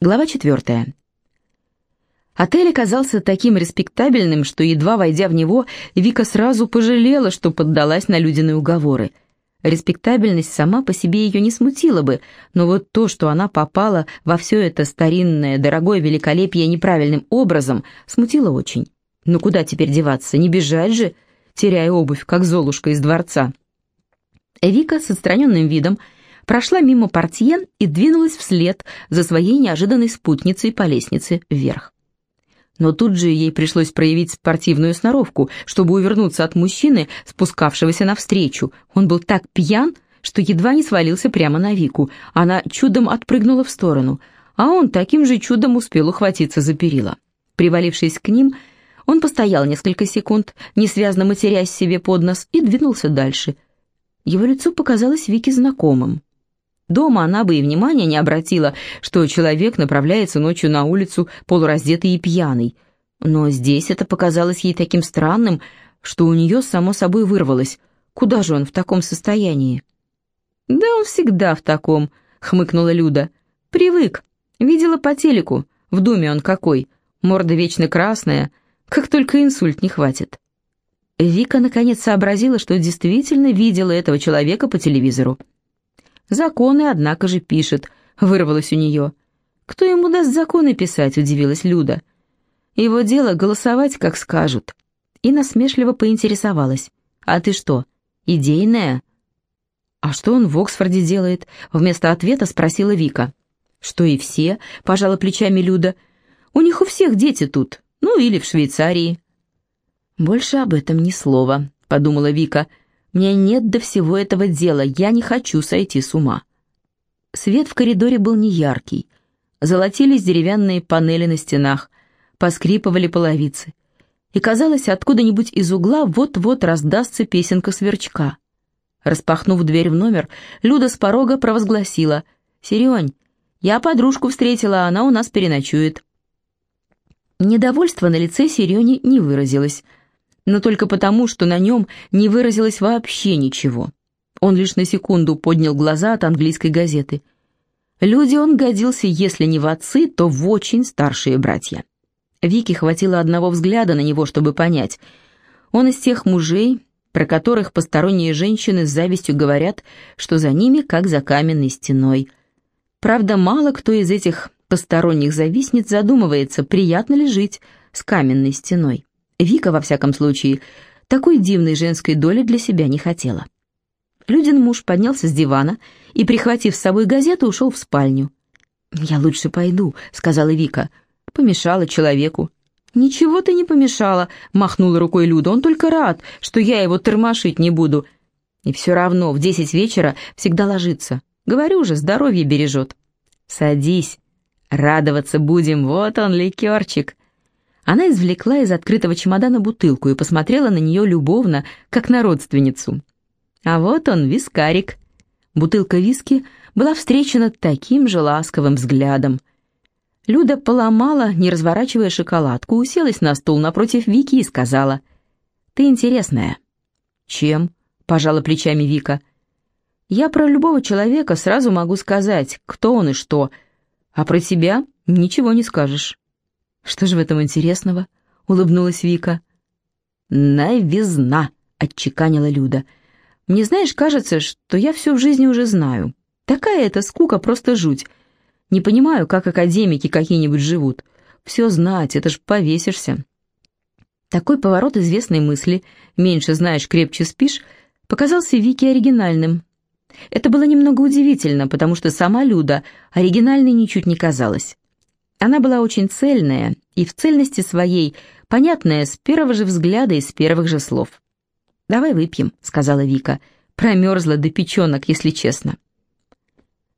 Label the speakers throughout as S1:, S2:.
S1: Глава четвертая. Отель оказался таким респектабельным, что, едва войдя в него, Вика сразу пожалела, что поддалась на Людины уговоры. Респектабельность сама по себе ее не смутила бы, но вот то, что она попала во все это старинное, дорогое великолепие неправильным образом, смутило очень. Ну куда теперь деваться, не бежать же, теряя обувь, как Золушка из дворца. Вика с отстраненным видом прошла мимо портье и двинулась вслед за своей неожиданной спутницей по лестнице вверх. Но тут же ей пришлось проявить спортивную сноровку, чтобы увернуться от мужчины, спускавшегося навстречу. Он был так пьян, что едва не свалился прямо на Вику. Она чудом отпрыгнула в сторону, а он таким же чудом успел ухватиться за перила. Привалившись к ним, он постоял несколько секунд, несвязно матерясь себе под нос, и двинулся дальше. Его лицо показалось Вике знакомым. Дома она бы и внимания не обратила, что человек направляется ночью на улицу полураздетый и пьяный. Но здесь это показалось ей таким странным, что у нее само собой вырвалось. Куда же он в таком состоянии? «Да он всегда в таком», — хмыкнула Люда. «Привык. Видела по телеку. В доме он какой. Морда вечно красная. Как только инсульт не хватит». Вика наконец сообразила, что действительно видела этого человека по телевизору. Законы, однако же, пишет, вырвалось у нее. Кто ему даст законы писать, удивилась Люда. Его дело голосовать, как скажут. И насмешливо поинтересовалась. А ты что, идейная? А что он в Оксфорде делает? Вместо ответа спросила Вика. Что и все, пожала плечами Люда. У них у всех дети тут, ну или в Швейцарии. Больше об этом ни слова, подумала Вика. Мне нет до всего этого дела, я не хочу сойти с ума. Свет в коридоре был неяркий. Золотились деревянные панели на стенах, поскрипывали половицы. И казалось, откуда-нибудь из угла вот-вот раздастся песенка сверчка. Распахнув дверь в номер, Люда с порога провозгласила «Серень, я подружку встретила, она у нас переночует». Недовольство на лице Серени не выразилось – но только потому, что на нем не выразилось вообще ничего. Он лишь на секунду поднял глаза от английской газеты. Люди он годился, если не в отцы, то в очень старшие братья. Вике хватило одного взгляда на него, чтобы понять. Он из тех мужей, про которых посторонние женщины с завистью говорят, что за ними как за каменной стеной. Правда, мало кто из этих посторонних завистниц задумывается, приятно ли жить с каменной стеной. Вика, во всяком случае, такой дивной женской доли для себя не хотела. Людин муж поднялся с дивана и, прихватив с собой газету, ушел в спальню. «Я лучше пойду», — сказала Вика. «Помешала человеку». «Ничего ты не помешала», — махнула рукой Люда. «Он только рад, что я его тормошить не буду. И все равно в десять вечера всегда ложится. Говорю же, здоровье бережет». «Садись. Радоваться будем, вот он, ликерчик». Она извлекла из открытого чемодана бутылку и посмотрела на нее любовно, как на родственницу. А вот он, вискарик. Бутылка виски была встречена таким же ласковым взглядом. Люда поломала, не разворачивая шоколадку, уселась на стул напротив Вики и сказала, «Ты интересная». «Чем?» — пожала плечами Вика. «Я про любого человека сразу могу сказать, кто он и что, а про тебя ничего не скажешь». «Что же в этом интересного?» — улыбнулась Вика. «Новизна!» — отчеканила Люда. «Мне, знаешь, кажется, что я все в жизни уже знаю. Такая эта скука, просто жуть. Не понимаю, как академики какие-нибудь живут. Все знать, это ж повесишься». Такой поворот известной мысли «меньше знаешь, крепче спишь» показался Вике оригинальным. Это было немного удивительно, потому что сама Люда оригинальной ничуть не казалась. Она была очень цельная и в цельности своей, понятная с первого же взгляда и с первых же слов. «Давай выпьем», — сказала Вика. Промерзла до печенок, если честно.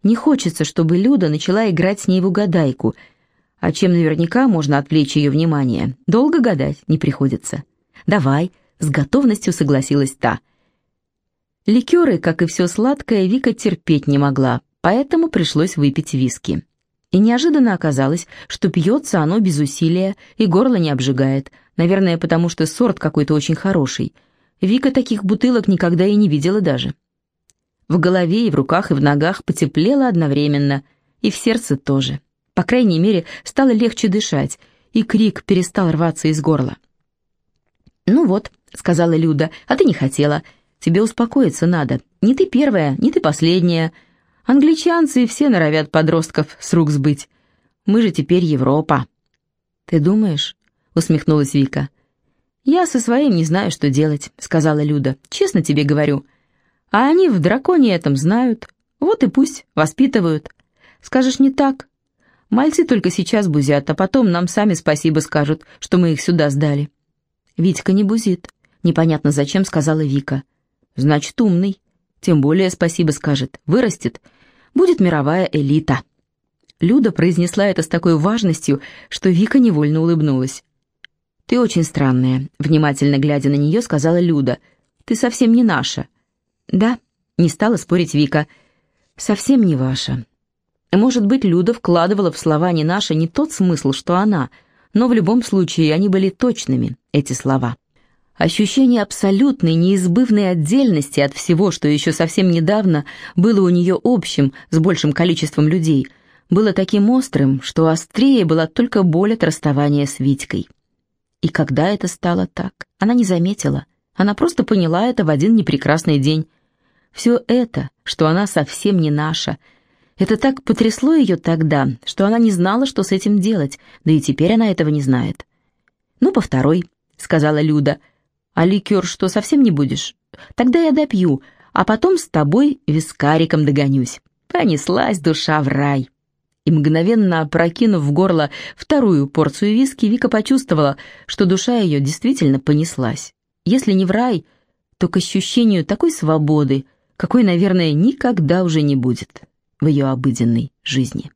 S1: Не хочется, чтобы Люда начала играть с ней в угадайку, а чем наверняка можно отвлечь ее внимание. Долго гадать не приходится. «Давай», — с готовностью согласилась та. Ликеры, как и все сладкое, Вика терпеть не могла, поэтому пришлось выпить виски. И неожиданно оказалось, что пьется оно без усилия и горло не обжигает, наверное, потому что сорт какой-то очень хороший. Вика таких бутылок никогда и не видела даже. В голове и в руках и в ногах потеплело одновременно, и в сердце тоже. По крайней мере, стало легче дышать, и крик перестал рваться из горла. «Ну вот», — сказала Люда, — «а ты не хотела. Тебе успокоиться надо. Не ты первая, не ты последняя. Англичанцы все норовят подростков с рук сбыть. Мы же теперь Европа». «Ты думаешь?» — усмехнулась Вика. «Я со своим не знаю, что делать», — сказала Люда. «Честно тебе говорю. А они в драконе этом знают. Вот и пусть воспитывают. Скажешь не так? Мальцы только сейчас бузят, а потом нам сами спасибо скажут, что мы их сюда сдали». «Витька не бузит», — непонятно зачем сказала Вика. «Значит, умный. Тем более спасибо скажет. Вырастет. Будет мировая элита». Люда произнесла это с такой важностью, что Вика невольно улыбнулась. «Ты очень странная», — внимательно глядя на нее, сказала Люда. «Ты совсем не наша». «Да», — не стала спорить Вика. «Совсем не ваша». Может быть, Люда вкладывала в слова «не наша» не тот смысл, что она, но в любом случае они были точными, эти слова. Ощущение абсолютной, неизбывной отдельности от всего, что еще совсем недавно было у нее общим с большим количеством людей, было таким острым, что острее была только боль от расставания с Витькой. И когда это стало так, она не заметила. Она просто поняла это в один непрекрасный день. Все это, что она совсем не наша, это так потрясло ее тогда, что она не знала, что с этим делать, да и теперь она этого не знает. «Ну, по второй», — сказала Люда. «А ликер что, совсем не будешь? Тогда я допью, а потом с тобой вискариком догонюсь». Понеслась душа в рай и мгновенно опрокинув в горло вторую порцию виски, Вика почувствовала, что душа ее действительно понеслась. Если не в рай, то к ощущению такой свободы, какой, наверное, никогда уже не будет в ее обыденной жизни.